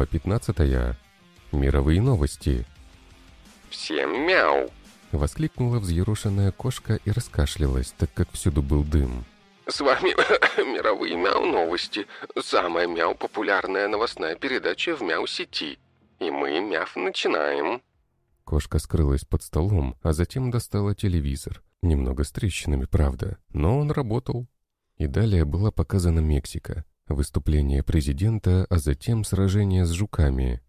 Глава 15. Мировые новости. «Всем мяу!» — воскликнула взъерошенная кошка и раскашлялась, так как всюду был дым. «С вами мировые мяу новости. Самая мяу популярная новостная передача в мяу-сети. И мы, мяв, начинаем». Кошка скрылась под столом, а затем достала телевизор. Немного с трещинами, правда, но он работал. И далее была показана Мексика. Выступление президента, а затем сражение с жуками.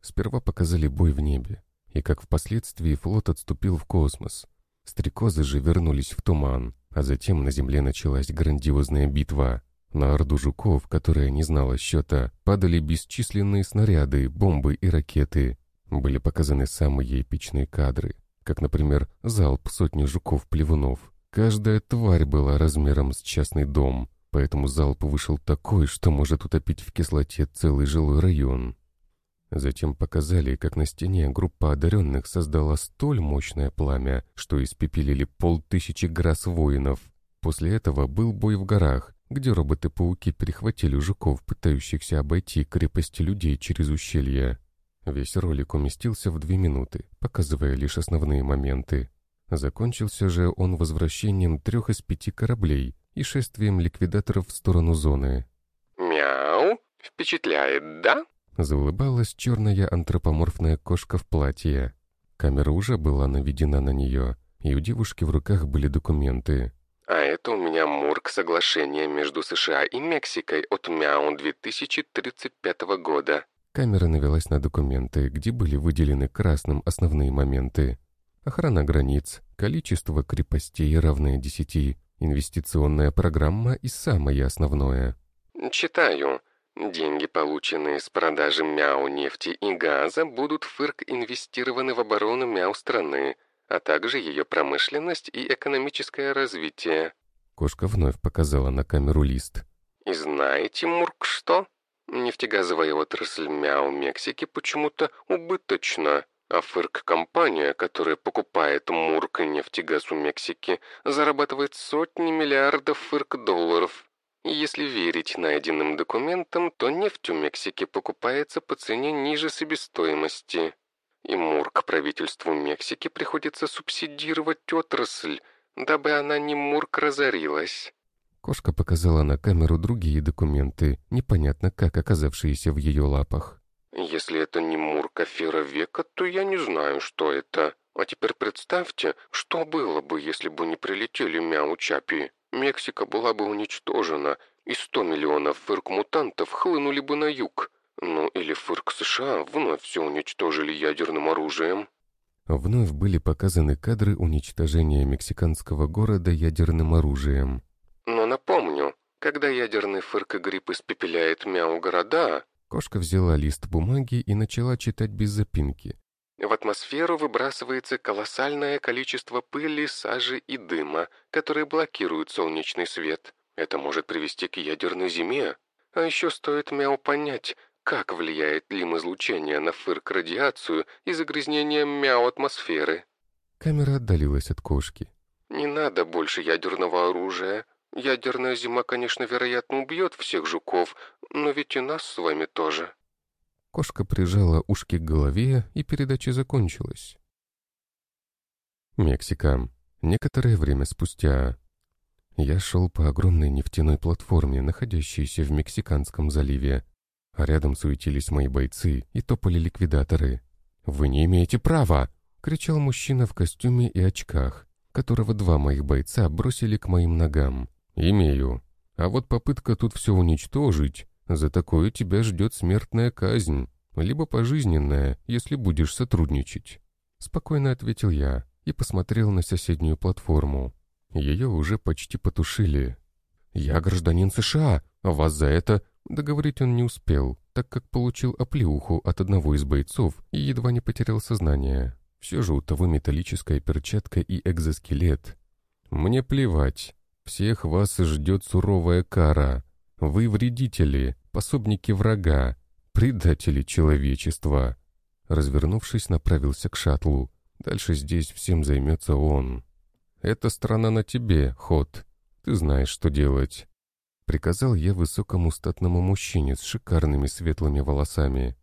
Сперва показали бой в небе, и как впоследствии флот отступил в космос. Стрекозы же вернулись в туман, а затем на Земле началась грандиозная битва. На орду жуков, которая не знала счета, падали бесчисленные снаряды, бомбы и ракеты. Были показаны самые эпичные кадры, как, например, залп сотни жуков-плевунов. Каждая тварь была размером с частный дом, поэтому залп вышел такой, что может утопить в кислоте целый жилой район. Затем показали, как на стене группа одаренных создала столь мощное пламя, что испепелили полтысячи грас воинов. После этого был бой в горах, где роботы-пауки перехватили жуков, пытающихся обойти крепости людей через ущелье. Весь ролик уместился в две минуты, показывая лишь основные моменты. Закончился же он возвращением трех из пяти кораблей, и шествием ликвидаторов в сторону зоны. «Мяу! Впечатляет, да?» Заулыбалась черная антропоморфная кошка в платье. Камера уже была наведена на нее, и у девушки в руках были документы. «А это у меня Мурк соглашение между США и Мексикой от Мяу 2035 года». Камера навелась на документы, где были выделены красным основные моменты. Охрана границ, количество крепостей равное десяти, Инвестиционная программа и самое основное. Читаю. Деньги, полученные с продажи мяу нефти и газа, будут в ФИРК инвестированы в оборону мяу страны, а также ее промышленность и экономическое развитие. Кошка вновь показала на камеру лист. И знаете, Мурк, что? Нефтегазовая отрасль мяу Мексики почему-то убыточна. А ФРК-компания, которая покупает Мурк и нефтегаз у Мексики, зарабатывает сотни миллиардов ФРК-долларов. Если верить найденным документам, то нефть у Мексики покупается по цене ниже себестоимости. И Мурк правительству Мексики приходится субсидировать отрасль, дабы она не Мурк разорилась. Кошка показала на камеру другие документы, непонятно как оказавшиеся в ее лапах. Если это не Мурка века, то я не знаю, что это. А теперь представьте, что было бы, если бы не прилетели Мяу-Чапи. Мексика была бы уничтожена, и 100 миллионов фырк-мутантов хлынули бы на юг. Ну или фырк США вновь все уничтожили ядерным оружием. Вновь были показаны кадры уничтожения мексиканского города ядерным оружием. Но напомню, когда ядерный фырк и грипп испепеляет мяу-города, Кошка взяла лист бумаги и начала читать без запинки. В атмосферу выбрасывается колоссальное количество пыли, сажи и дыма, которые блокируют солнечный свет. Это может привести к ядерной зиме. А еще стоит Мяу понять, как влияет лим-излучение на фырк-радиацию и загрязнение Мяу-атмосферы. Камера отдалилась от кошки. «Не надо больше ядерного оружия. Ядерная зима, конечно, вероятно, убьет всех жуков, но ведь и нас с вами тоже». Кошка прижала ушки к голове, и передача закончилась. Мексика. Некоторое время спустя. Я шел по огромной нефтяной платформе, находящейся в Мексиканском заливе. А рядом суетились мои бойцы и топали ликвидаторы. «Вы не имеете права!» — кричал мужчина в костюме и очках, которого два моих бойца бросили к моим ногам. «Имею. А вот попытка тут все уничтожить, за такое тебя ждет смертная казнь, либо пожизненная, если будешь сотрудничать». Спокойно ответил я и посмотрел на соседнюю платформу. Ее уже почти потушили. «Я гражданин США, а вас за это...» Договорить он не успел, так как получил оплеуху от одного из бойцов и едва не потерял сознание. Все же у того металлическая перчатка и экзоскелет. «Мне плевать. Всех вас ждет суровая кара. Вы вредители, пособники врага, предатели человечества. Развернувшись, направился к шаттлу. Дальше здесь всем займется он. «Эта страна на тебе, Ход. Ты знаешь, что делать». Приказал я высокому статному мужчине с шикарными светлыми волосами.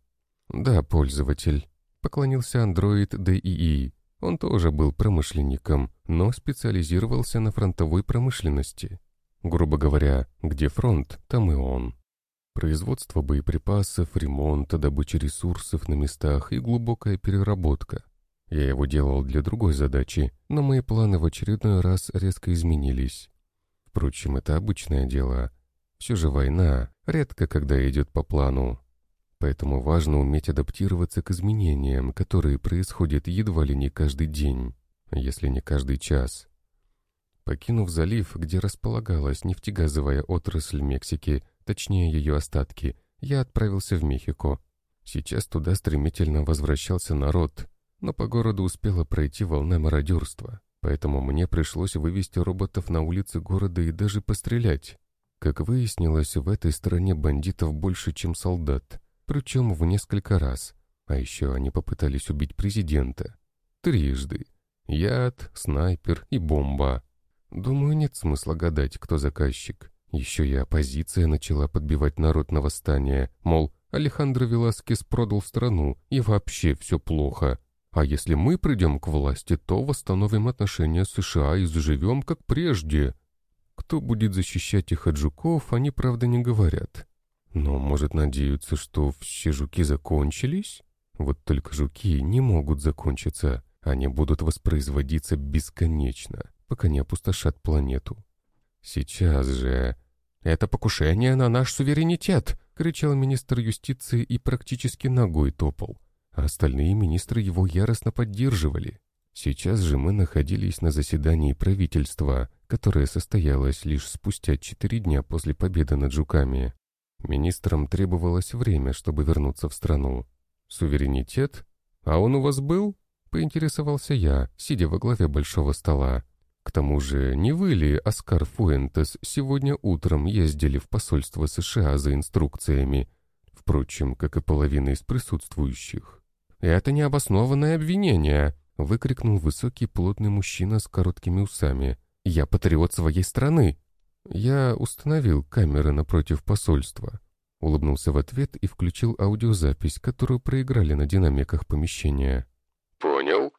«Да, пользователь», — поклонился андроид ДИИ. Он тоже был промышленником, но специализировался на фронтовой промышленности. Грубо говоря, где фронт, там и он. Производство боеприпасов, ремонт, добыча ресурсов на местах и глубокая переработка. Я его делал для другой задачи, но мои планы в очередной раз резко изменились. Впрочем, это обычное дело. Все же война редко когда идет по плану. Поэтому важно уметь адаптироваться к изменениям, которые происходят едва ли не каждый день, если не каждый час. Покинув залив, где располагалась нефтегазовая отрасль Мексики, точнее ее остатки, я отправился в Мехико. Сейчас туда стремительно возвращался народ, но по городу успела пройти волна мародерства, поэтому мне пришлось вывести роботов на улицы города и даже пострелять. Как выяснилось, в этой стране бандитов больше, чем солдат, причем в несколько раз. А еще они попытались убить президента. Трижды. Яд, снайпер и бомба. Думаю, нет смысла гадать, кто заказчик. Еще и оппозиция начала подбивать народ на восстание, мол, Алехандро Веласкес продал страну, и вообще все плохо. А если мы придем к власти, то восстановим отношения с США и заживем как прежде. Кто будет защищать их от жуков, они, правда, не говорят. Но, может, надеются, что все жуки закончились? Вот только жуки не могут закончиться. Они будут воспроизводиться бесконечно пока не опустошат планету. Сейчас же... «Это покушение на наш суверенитет!» — кричал министр юстиции и практически ногой топал. А остальные министры его яростно поддерживали. Сейчас же мы находились на заседании правительства, которое состоялось лишь спустя четыре дня после победы над жуками. Министрам требовалось время, чтобы вернуться в страну. «Суверенитет? А он у вас был?» — поинтересовался я, сидя во главе большого стола. К тому же, не вы ли, Оскар Фуэнтес, сегодня утром ездили в посольство США за инструкциями, впрочем, как и половина из присутствующих? «Это необоснованное обвинение!» — выкрикнул высокий плотный мужчина с короткими усами. «Я патриот своей страны!» «Я установил камеры напротив посольства», — улыбнулся в ответ и включил аудиозапись, которую проиграли на динамиках помещения. «Понял.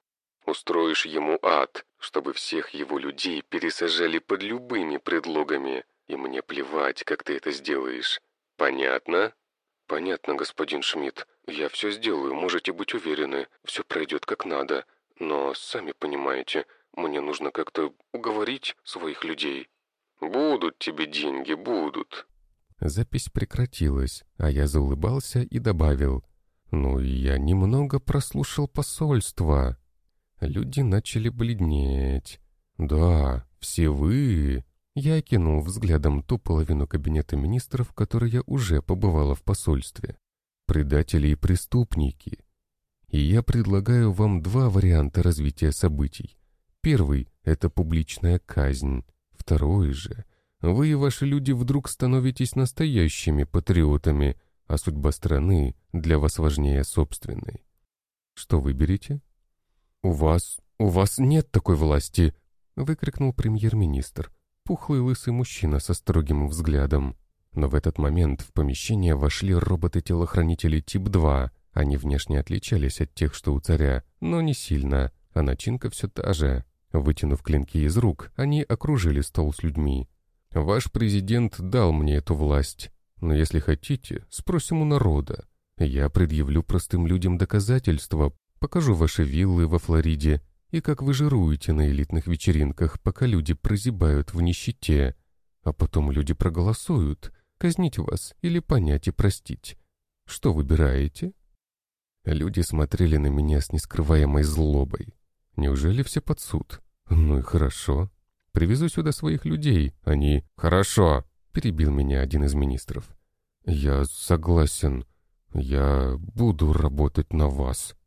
Устроишь ему ад, чтобы всех его людей пересажали под любыми предлогами, и мне плевать, как ты это сделаешь. Понятно? Понятно, господин Шмидт. Я все сделаю, можете быть уверены. Все пройдет как надо. Но, сами понимаете, мне нужно как-то уговорить своих людей. Будут тебе деньги, будут. Запись прекратилась, а я заулыбался и добавил. «Ну, я немного прослушал посольство». Люди начали бледнеть. «Да, все вы...» Я окинул взглядом ту половину кабинета министров, которой я уже побывала в посольстве. Предатели и преступники. И я предлагаю вам два варианта развития событий. Первый — это публичная казнь. Второй же — вы и ваши люди вдруг становитесь настоящими патриотами, а судьба страны для вас важнее собственной. Что выберете? «У вас... у вас нет такой власти!» — выкрикнул премьер-министр, пухлый лысый мужчина со строгим взглядом. Но в этот момент в помещение вошли роботы-телохранители тип-2. Они внешне отличались от тех, что у царя, но не сильно, а начинка все та же. Вытянув клинки из рук, они окружили стол с людьми. «Ваш президент дал мне эту власть, но если хотите, спросим у народа. Я предъявлю простым людям доказательства, Покажу ваши виллы во Флориде и как вы жируете на элитных вечеринках, пока люди прозябают в нищете. А потом люди проголосуют, казнить вас или понять и простить. Что выбираете? Люди смотрели на меня с нескрываемой злобой. Неужели все под суд? Ну и хорошо. Привезу сюда своих людей. Они... Хорошо, перебил меня один из министров. Я согласен. Я буду работать на вас.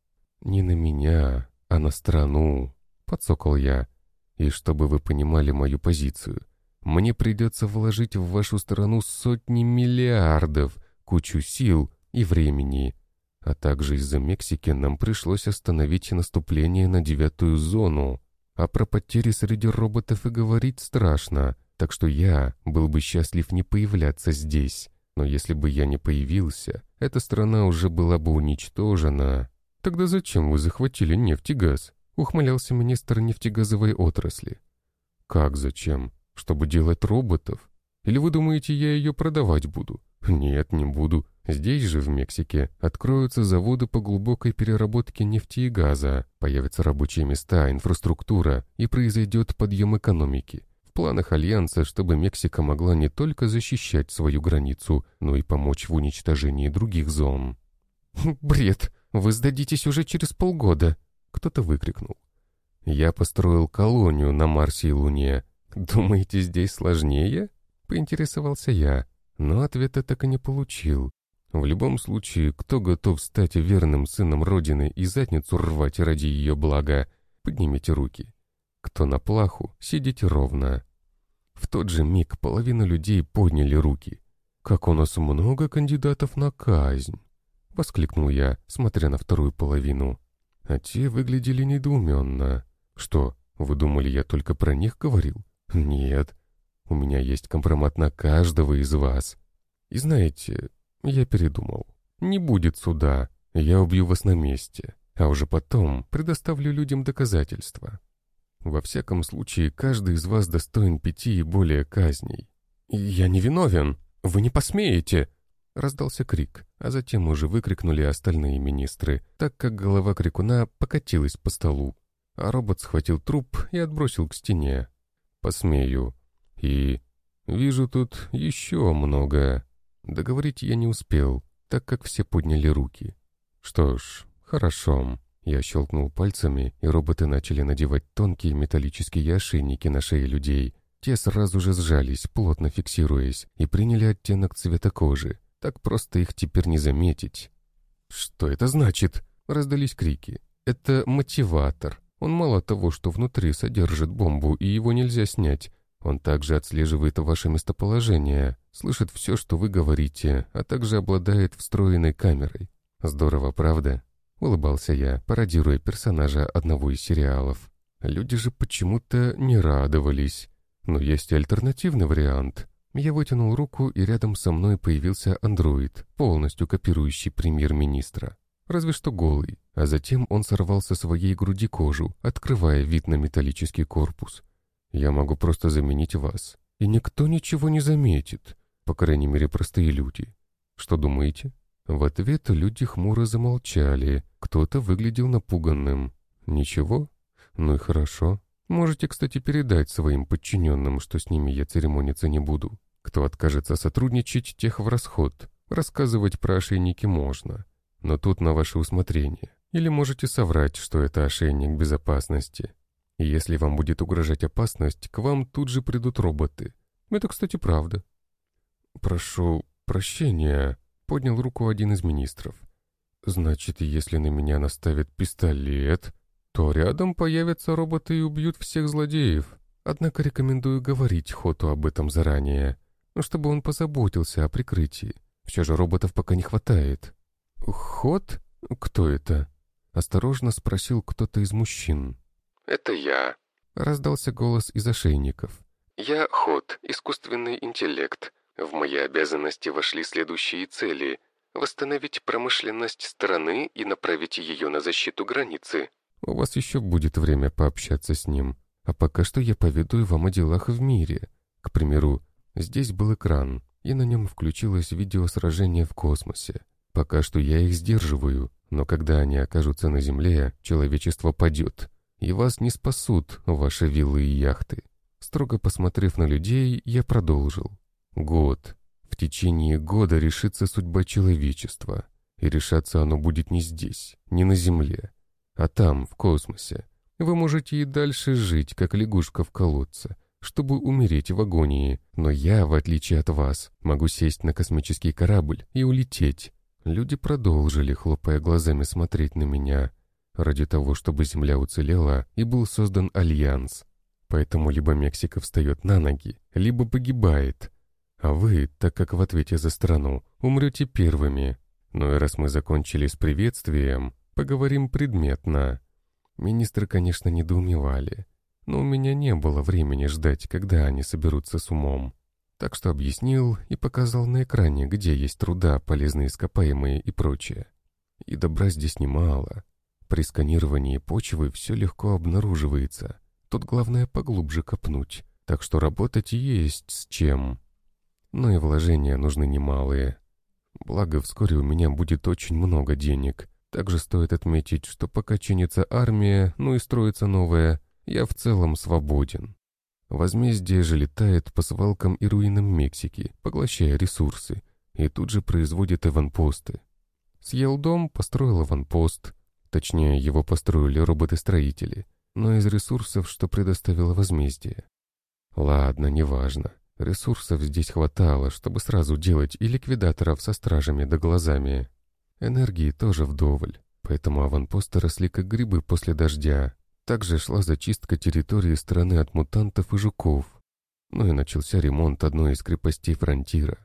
«Не на меня, а на страну», — подсокол я. «И чтобы вы понимали мою позицию, мне придется вложить в вашу страну сотни миллиардов, кучу сил и времени. А также из-за Мексики нам пришлось остановить наступление на девятую зону. А про потери среди роботов и говорить страшно, так что я был бы счастлив не появляться здесь. Но если бы я не появился, эта страна уже была бы уничтожена. Тогда зачем вы захватили нефть и газ? Ухмылялся министр нефтегазовой отрасли. Как зачем? Чтобы делать роботов? Или вы думаете, я ее продавать буду? Нет, не буду. Здесь же, в Мексике, откроются заводы по глубокой переработке нефти и газа, появятся рабочие места, инфраструктура и произойдет подъем экономики. В планах Альянса, чтобы Мексика могла не только защищать свою границу, но и помочь в уничтожении других зон. «Бред! Вы сдадитесь уже через полгода!» — кто-то выкрикнул. «Я построил колонию на Марсе и Луне. Думаете, здесь сложнее?» — поинтересовался я, но ответа так и не получил. В любом случае, кто готов стать верным сыном Родины и задницу рвать ради ее блага, поднимите руки. Кто на плаху, сидите ровно. В тот же миг половина людей подняли руки. «Как у нас много кандидатов на казнь!» — воскликнул я, смотря на вторую половину. А те выглядели недоуменно. «Что, вы думали, я только про них говорил?» «Нет. У меня есть компромат на каждого из вас. И знаете, я передумал. Не будет суда, я убью вас на месте, а уже потом предоставлю людям доказательства». Во всяком случае, каждый из вас достоин пяти и более казней. «Я не виновен! Вы не посмеете!» Раздался крик, а затем уже выкрикнули остальные министры, так как голова крикуна покатилась по столу, а робот схватил труп и отбросил к стене. «Посмею. И... вижу тут еще много...» Договорить я не успел, так как все подняли руки. «Что ж, хорошо. Я щелкнул пальцами, и роботы начали надевать тонкие металлические ошейники на шеи людей. Те сразу же сжались, плотно фиксируясь, и приняли оттенок цвета кожи. Так просто их теперь не заметить. «Что это значит?» — раздались крики. «Это мотиватор. Он мало того, что внутри содержит бомбу, и его нельзя снять. Он также отслеживает ваше местоположение, слышит все, что вы говорите, а также обладает встроенной камерой. Здорово, правда?» Улыбался я, пародируя персонажа одного из сериалов. Люди же почему-то не радовались. Но есть альтернативный вариант. Я вытянул руку, и рядом со мной появился андроид, полностью копирующий премьер-министра. Разве что голый. А затем он сорвал со своей груди кожу, открывая вид на металлический корпус. Я могу просто заменить вас. И никто ничего не заметит. По крайней мере, простые люди. Что думаете? В ответ люди хмуро замолчали, кто-то выглядел напуганным. «Ничего? Ну и хорошо. Можете, кстати, передать своим подчиненным, что с ними я церемониться не буду. Кто откажется сотрудничать, тех в расход. Рассказывать про ошейники можно. Но тут на ваше усмотрение. Или можете соврать, что это ошейник безопасности. если вам будет угрожать опасность, к вам тут же придут роботы. Это, кстати, правда. Прошу прощения, Поднял руку один из министров. «Значит, если на меня наставят пистолет, то рядом появятся роботы и убьют всех злодеев. Однако рекомендую говорить Хоту об этом заранее, чтобы он позаботился о прикрытии. Все же роботов пока не хватает». «Хот? Кто это?» — осторожно спросил кто-то из мужчин. «Это я», — раздался голос из ошейников. «Я Хот, искусственный интеллект. В мои обязанности вошли следующие цели – восстановить промышленность страны и направить ее на защиту границы. У вас еще будет время пообщаться с ним. А пока что я поведаю вам о делах в мире. К примеру, здесь был экран, и на нем включилось видео сражения в космосе. Пока что я их сдерживаю, но когда они окажутся на Земле, человечество падет, и вас не спасут ваши виллы и яхты. Строго посмотрев на людей, я продолжил. Год. В течение года решится судьба человечества. И решаться оно будет не здесь, не на Земле, а там, в космосе. Вы можете и дальше жить, как лягушка в колодце, чтобы умереть в агонии, но я, в отличие от вас, могу сесть на космический корабль и улететь. Люди продолжили, хлопая глазами, смотреть на меня, ради того, чтобы Земля уцелела и был создан Альянс. Поэтому либо Мексика встает на ноги, либо погибает, а вы, так как в ответе за страну, умрете первыми. Ну и раз мы закончили с приветствием, поговорим предметно. Министры, конечно, недоумевали, но у меня не было времени ждать, когда они соберутся с умом. Так что объяснил и показал на экране, где есть труда, полезные ископаемые и прочее. И добра здесь немало. При сканировании почвы все легко обнаруживается. Тут главное поглубже копнуть. Так что работать есть с чем. Но и вложения нужны немалые. Благо, вскоре у меня будет очень много денег. Также стоит отметить, что пока чинится армия, ну и строится новая, я в целом свободен. Возмездие же летает по свалкам и руинам Мексики, поглощая ресурсы, и тут же производит аванпосты. Съел дом, построил аванпост. Точнее, его построили роботы-строители, но из ресурсов, что предоставило возмездие. Ладно, неважно. Ресурсов здесь хватало, чтобы сразу делать и ликвидаторов со стражами да глазами. Энергии тоже вдоволь, поэтому аванпосты росли как грибы после дождя, также шла зачистка территории страны от мутантов и жуков. Ну и начался ремонт одной из крепостей Фронтира.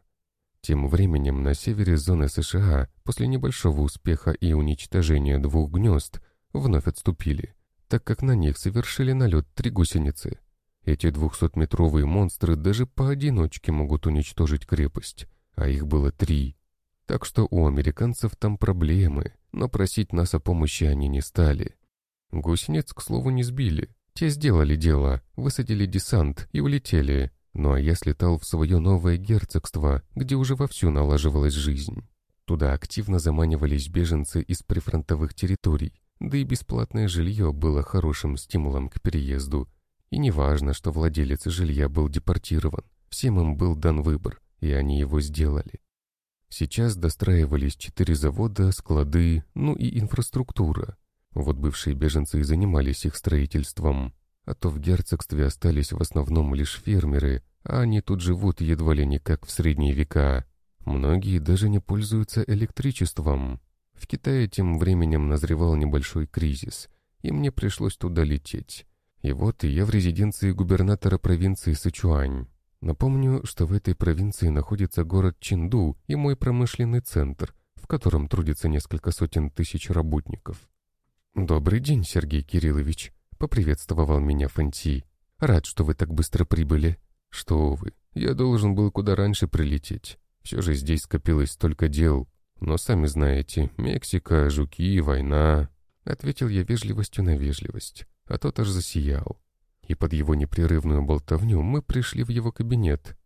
Тем временем на севере зоны США, после небольшого успеха и уничтожения двух гнезд, вновь отступили, так как на них совершили налет три гусеницы. Эти двухсотметровые монстры даже поодиночке могут уничтожить крепость, а их было три. Так что у американцев там проблемы, но просить нас о помощи они не стали. Гусениц, к слову, не сбили. Те сделали дело, высадили десант и улетели. Ну а я слетал в свое новое герцогство, где уже вовсю налаживалась жизнь. Туда активно заманивались беженцы из прифронтовых территорий, да и бесплатное жилье было хорошим стимулом к переезду. И не важно, что владелец жилья был депортирован, всем им был дан выбор, и они его сделали. Сейчас достраивались четыре завода, склады, ну и инфраструктура, вот бывшие беженцы и занимались их строительством, а то в герцогстве остались в основном лишь фермеры, а они тут живут едва ли не как в средние века. Многие даже не пользуются электричеством. В Китае тем временем назревал небольшой кризис, и мне пришлось туда лететь. И вот я в резиденции губернатора провинции Сычуань. Напомню, что в этой провинции находится город Чинду и мой промышленный центр, в котором трудится несколько сотен тысяч работников. «Добрый день, Сергей Кириллович», — поприветствовал меня Фанти. «Рад, что вы так быстро прибыли». «Что вы, я должен был куда раньше прилететь. Все же здесь скопилось столько дел. Но сами знаете, Мексика, жуки, война...» Ответил я вежливостью на вежливость, а тот аж засиял. И под его непрерывную болтовню мы пришли в его кабинет.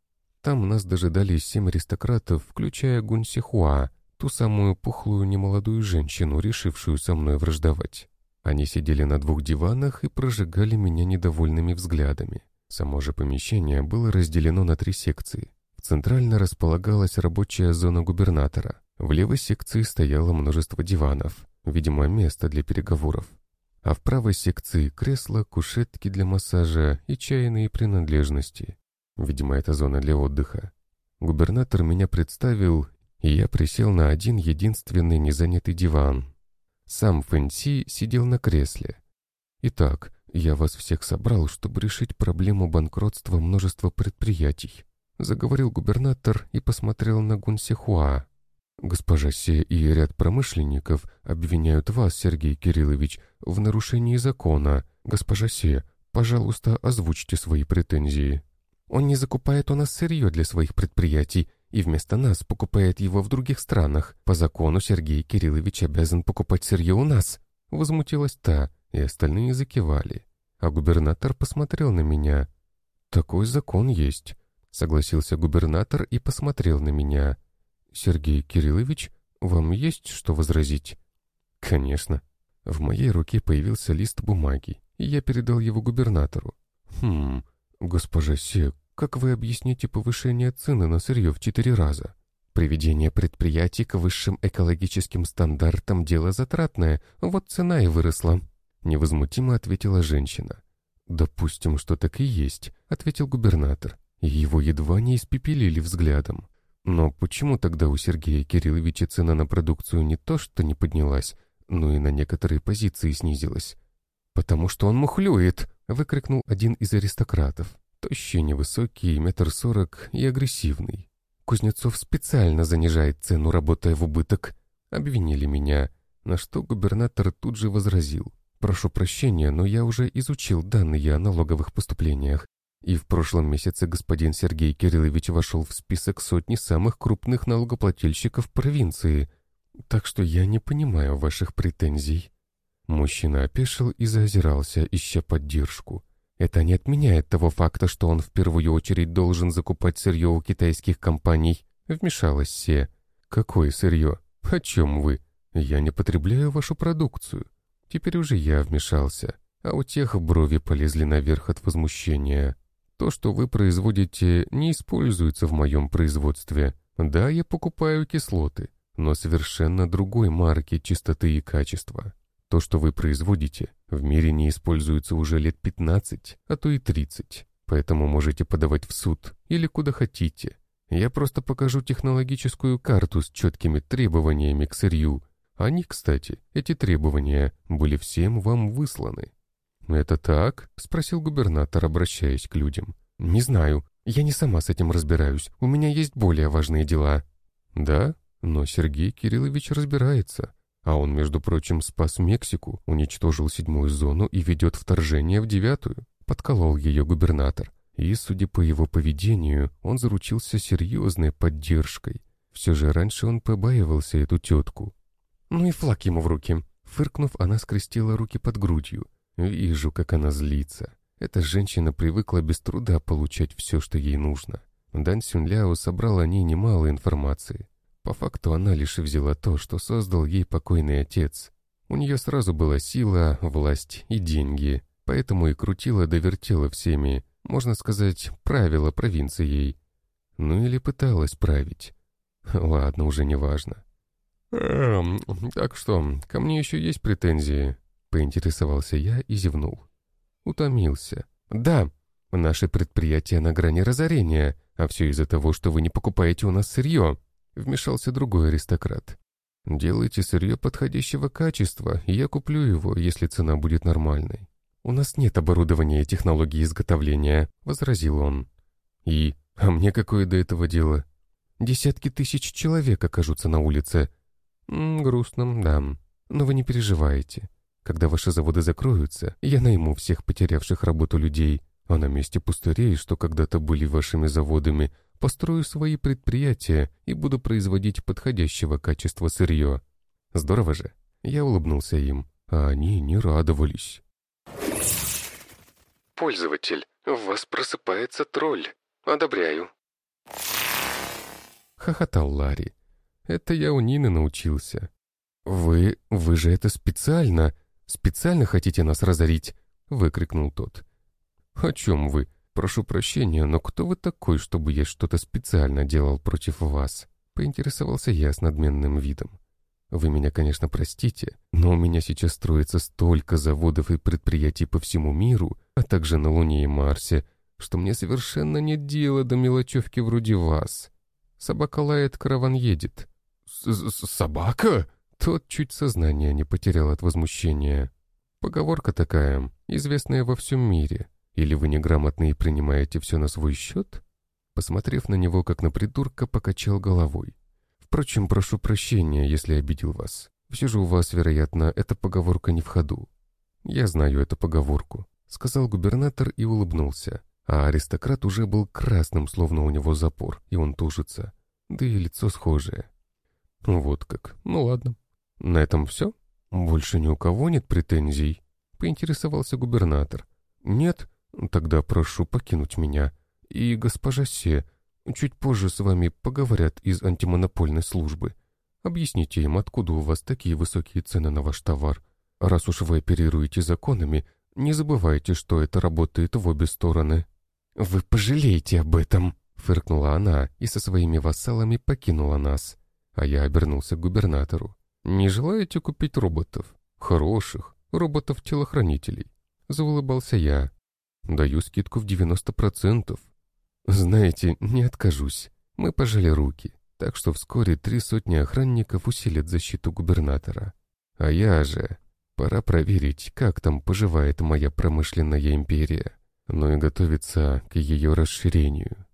Там нас дожидались семь аристократов, включая Гунсихуа, ту самую пухлую немолодую женщину, решившую со мной враждовать. Они сидели на двух диванах и прожигали меня недовольными взглядами. Само же помещение было разделено на три секции. Центрально располагалась рабочая зона губернатора. В левой секции стояло множество диванов, видимо, место для переговоров. А в правой секции кресла, кушетки для массажа и чайные принадлежности. Видимо, это зона для отдыха. Губернатор меня представил и я присел на один единственный незанятый диван. Сам Фэнси сидел на кресле. «Итак, я вас всех собрал, чтобы решить проблему банкротства множества предприятий», заговорил губернатор и посмотрел на Гунсихуа. «Госпожа Се и ряд промышленников обвиняют вас, Сергей Кириллович, в нарушении закона. Госпожа Се, пожалуйста, озвучьте свои претензии». «Он не закупает у нас сырье для своих предприятий и вместо нас покупает его в других странах. По закону Сергей Кириллович обязан покупать сырье у нас». Возмутилась та, и остальные закивали. А губернатор посмотрел на меня. «Такой закон есть», — согласился губернатор и посмотрел на меня. «Сергей Кириллович, вам есть что возразить?» «Конечно». В моей руке появился лист бумаги, и я передал его губернатору. «Хм, госпожа Се, как вы объясните повышение цены на сырье в четыре раза? Приведение предприятий к высшим экологическим стандартам – дело затратное, вот цена и выросла. Невозмутимо ответила женщина. «Допустим, что так и есть», — ответил губернатор. Его едва не испепелили взглядом. Но почему тогда у Сергея Кирилловича цена на продукцию не то что не поднялась, но и на некоторые позиции снизилась? «Потому что он мухлюет!» — выкрикнул один из аристократов. Тощий, невысокий, метр сорок и агрессивный. Кузнецов специально занижает цену, работая в убыток. Обвинили меня, на что губернатор тут же возразил. Прошу прощения, но я уже изучил данные о налоговых поступлениях, И в прошлом месяце господин Сергей Кириллович вошел в список сотни самых крупных налогоплательщиков провинции. Так что я не понимаю ваших претензий». Мужчина опешил и заозирался, ища поддержку. Это не отменяет того факта, что он в первую очередь должен закупать сырье у китайских компаний. Вмешалась Се. «Какое сырье? О чем вы? Я не потребляю вашу продукцию». Теперь уже я вмешался, а у тех брови полезли наверх от возмущения. То, что вы производите, не используется в моем производстве. Да, я покупаю кислоты, но совершенно другой марки чистоты и качества. То, что вы производите, в мире не используется уже лет 15, а то и 30. Поэтому можете подавать в суд или куда хотите. Я просто покажу технологическую карту с четкими требованиями к сырью. Они, кстати, эти требования, были всем вам высланы. «Это так?» — спросил губернатор, обращаясь к людям. «Не знаю. Я не сама с этим разбираюсь. У меня есть более важные дела». «Да? Но Сергей Кириллович разбирается. А он, между прочим, спас Мексику, уничтожил седьмую зону и ведет вторжение в девятую. Подколол ее губернатор. И, судя по его поведению, он заручился серьезной поддержкой. Все же раньше он побаивался эту тетку. Ну и флаг ему в руки. Фыркнув, она скрестила руки под грудью. Вижу, как она злится. Эта женщина привыкла без труда получать все, что ей нужно. Дан Сюнляо собрал о ней немало информации. По факту она лишь взяла то, что создал ей покойный отец. У нее сразу была сила, власть и деньги, поэтому и крутила да вертела всеми, можно сказать, правила провинцией. Ну или пыталась править. Ладно, уже не важно. «Эм, так что, ко мне еще есть претензии?» Поинтересовался я и зевнул. Утомился. «Да, наше предприятие на грани разорения, а все из-за того, что вы не покупаете у нас сырье», Вмешался другой аристократ. «Делайте сырье подходящего качества, и я куплю его, если цена будет нормальной». «У нас нет оборудования и технологии изготовления», — возразил он. «И? А мне какое до этого дело?» «Десятки тысяч человек окажутся на улице». М -м, «Грустно, да. Но вы не переживайте. Когда ваши заводы закроются, я найму всех потерявших работу людей, а на месте пустырей, что когда-то были вашими заводами, построю свои предприятия и буду производить подходящего качества сырье. Здорово же. Я улыбнулся им, а они не радовались. Пользователь, в вас просыпается тролль. Одобряю. Хохотал Ларри. Это я у Нины научился. «Вы... вы же это специально... специально хотите нас разорить?» — выкрикнул тот. «О чем вы? «Прошу прощения, но кто вы такой, чтобы я что-то специально делал против вас?» Поинтересовался я с надменным видом. «Вы меня, конечно, простите, но у меня сейчас строится столько заводов и предприятий по всему миру, а также на Луне и Марсе, что мне совершенно нет дела до мелочевки вроде вас. Собака лает, караван едет». С -с «Собака?» Тот чуть сознание не потерял от возмущения. Поговорка такая, известная во всем мире. Или вы неграмотны и принимаете все на свой счет?» Посмотрев на него, как на придурка, покачал головой. «Впрочем, прошу прощения, если обидел вас. Все же у вас, вероятно, эта поговорка не в ходу». «Я знаю эту поговорку», — сказал губернатор и улыбнулся. А аристократ уже был красным, словно у него запор, и он тужится. Да и лицо схожее. «Вот как. Ну ладно. На этом все? Больше ни у кого нет претензий?» — поинтересовался губернатор. «Нет, Тогда прошу покинуть меня. И госпожа Се, чуть позже с вами поговорят из антимонопольной службы. Объясните им, откуда у вас такие высокие цены на ваш товар. Раз уж вы оперируете законами, не забывайте, что это работает в обе стороны». «Вы пожалеете об этом!» — фыркнула она и со своими вассалами покинула нас. А я обернулся к губернатору. «Не желаете купить роботов? Хороших, роботов-телохранителей?» Заулыбался я. Даю скидку в 90%. Знаете, не откажусь. Мы пожали руки, так что вскоре три сотни охранников усилят защиту губернатора. А я же... Пора проверить, как там поживает моя промышленная империя, но и готовиться к ее расширению.